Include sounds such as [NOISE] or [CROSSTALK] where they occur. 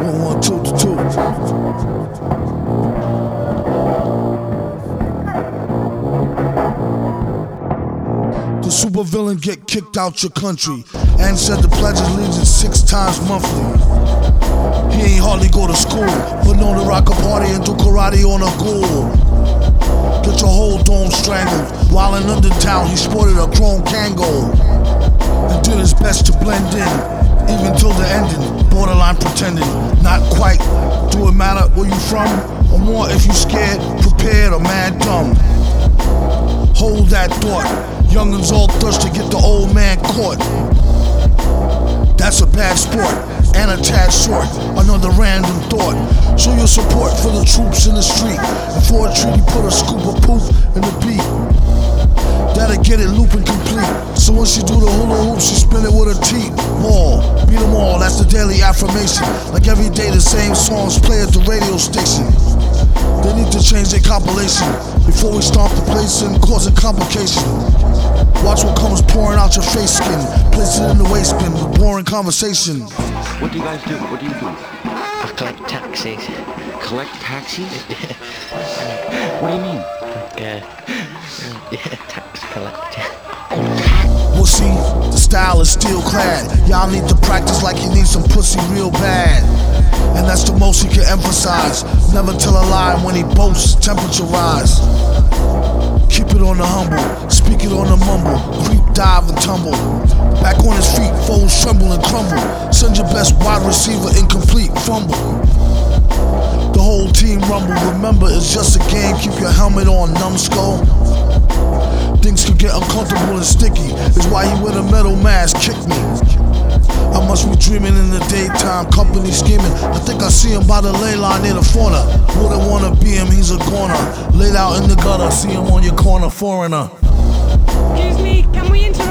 One, one, two, two, two. The supervillain get kicked out your country and said the pledge of allegiance six times monthly. He ain't hardly go to school, but known to rock a party and do karate on a ghoul. Get your whole dome strangled. While in London town, he sported a chrome Kangol and did his best to blend in, even till the ending. Pretending, not quite. Do it matter where you from? Or more if you scared, prepared, or mad dumb? Hold that thought. Youngins all thirsty to get the old man caught. That's a bad sport and a tad short. Another random thought. Show your support for the troops in the street. For a treaty, put a scoop of So when she do the hula hoop, she spin it with her teeth. Ball, beat 'em all, that's the daily affirmation. Like every day, the same songs play at the radio station. They need to change their compilation before we stomp the place and cause a complication. Watch what comes pouring out your face skin. Place it in the waste bin with boring conversation. What do you guys do? What do you do? I collect taxis. Collect taxis? [LAUGHS] what do you mean? Yeah. [LAUGHS] Yeah, tax collector. See, the style is still clad. Y'all need to practice like you need some pussy real bad. And that's the most he can emphasize. Never tell a lie when he boasts, temperature rise. Keep it on the humble, speak it on the mumble, creep, dive, and tumble. Back on his feet, foes tremble and crumble. Send your best wide receiver incomplete, fumble. The whole team rumble. Remember, it's just a game. Keep your helmet on, numbskull. And sticky. Is why he wear the metal mask. Kick me. I must be dreaming in the daytime, company scheming. I think I see him by the ley line near the fauna. Wouldn't wanna be him, he's a goner. Laid out in the gutter, see him on your corner, foreigner. Excuse me, can we interrupt